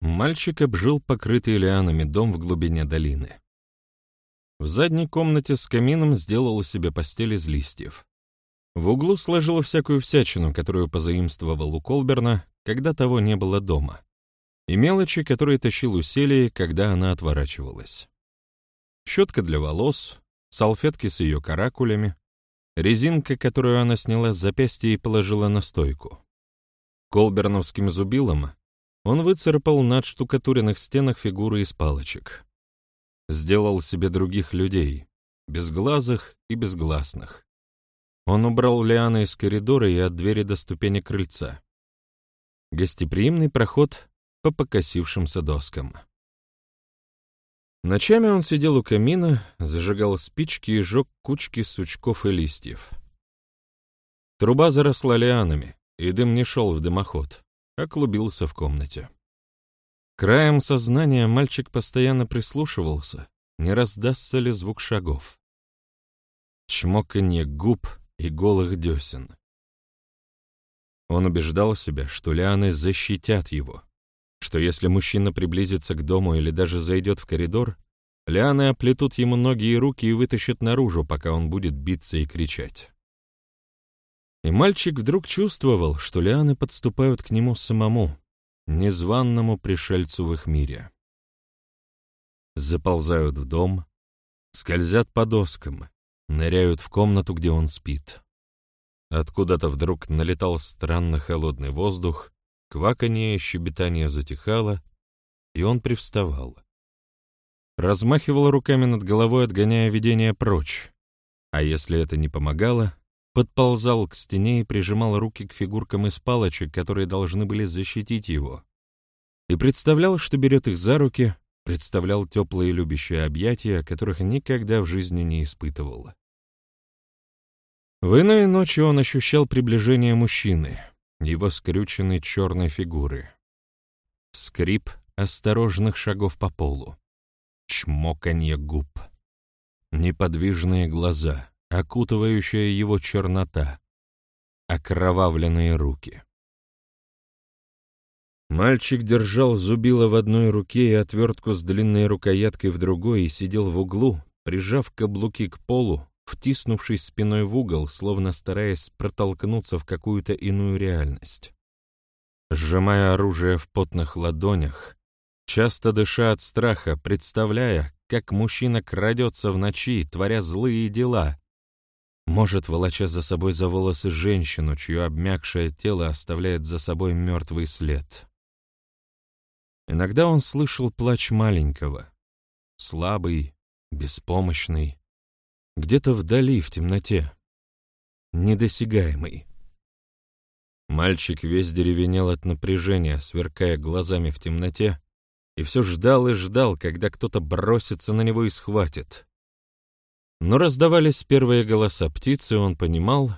мальчик обжил покрытый лианами дом в глубине долины. В задней комнате с камином сделал себе постель из листьев. В углу сложил всякую всячину, которую позаимствовал у Колберна, когда того не было дома, и мелочи, которые тащил у Селии, когда она отворачивалась. Щетка для волос, салфетки с ее каракулями, резинка, которую она сняла с запястья и положила на стойку. Колберновским зубилом он выцарапал на штукатуренных стенах фигуры из палочек. Сделал себе других людей, безглазых и безгласных. Он убрал лианы из коридора и от двери до ступени крыльца. Гостеприимный проход по покосившимся доскам. Ночами он сидел у камина, зажигал спички и жег кучки сучков и листьев. Труба заросла лианами, и дым не шел в дымоход, а в комнате. Краем сознания мальчик постоянно прислушивался, не раздастся ли звук шагов. Чмоканье губ и голых десен. Он убеждал себя, что лианы защитят его, что если мужчина приблизится к дому или даже зайдет в коридор, лианы оплетут ему ноги и руки и вытащат наружу, пока он будет биться и кричать. И мальчик вдруг чувствовал, что лианы подступают к нему самому, незваному пришельцу в их мире. Заползают в дом, скользят по доскам, ныряют в комнату, где он спит. Откуда-то вдруг налетал странно холодный воздух, кваканье и щебетание затихало, и он привставал. Размахивал руками над головой, отгоняя видение прочь, а если это не помогало, подползал к стене и прижимал руки к фигуркам из палочек, которые должны были защитить его, и представлял, что берет их за руки, представлял теплые любящие объятия, которых никогда в жизни не испытывал. В иной ночи он ощущал приближение мужчины, его скрюченной черной фигуры. Скрип осторожных шагов по полу, чмоканье губ, неподвижные глаза — окутывающая его чернота, окровавленные руки. Мальчик держал зубило в одной руке и отвертку с длинной рукояткой в другой и сидел в углу, прижав каблуки к полу, втиснувшись спиной в угол, словно стараясь протолкнуться в какую-то иную реальность. Сжимая оружие в потных ладонях, часто дыша от страха, представляя, как мужчина крадется в ночи, творя злые дела, может, волоча за собой за волосы женщину, чье обмякшее тело оставляет за собой мертвый след. Иногда он слышал плач маленького, слабый, беспомощный, где-то вдали, в темноте, недосягаемый. Мальчик весь деревенел от напряжения, сверкая глазами в темноте, и все ждал и ждал, когда кто-то бросится на него и схватит. Но раздавались первые голоса птицы, он понимал,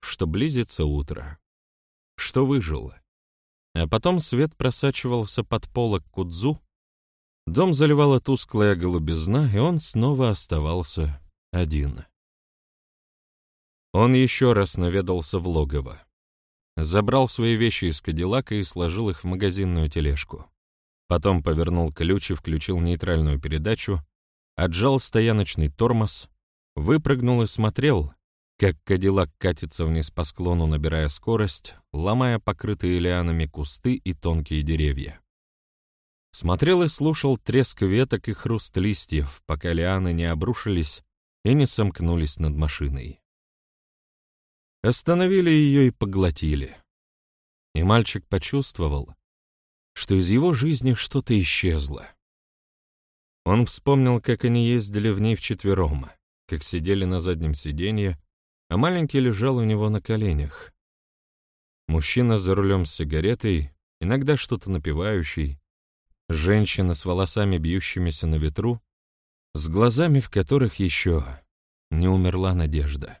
что близится утро, что выжил. А потом свет просачивался под полок кудзу, дом заливала тусклая голубизна, и он снова оставался один. Он еще раз наведался в логово. Забрал свои вещи из кадиллака и сложил их в магазинную тележку. Потом повернул ключ и включил нейтральную передачу, отжал стояночный тормоз, Выпрыгнул и смотрел, как кадиллак катится вниз по склону, набирая скорость, ломая покрытые лианами кусты и тонкие деревья. Смотрел и слушал треск веток и хруст листьев, пока лианы не обрушились и не сомкнулись над машиной. Остановили ее и поглотили. И мальчик почувствовал, что из его жизни что-то исчезло. Он вспомнил, как они ездили в ней вчетвером — как сидели на заднем сиденье, а маленький лежал у него на коленях. Мужчина за рулем с сигаретой, иногда что-то напивающий, женщина с волосами, бьющимися на ветру, с глазами, в которых еще не умерла надежда.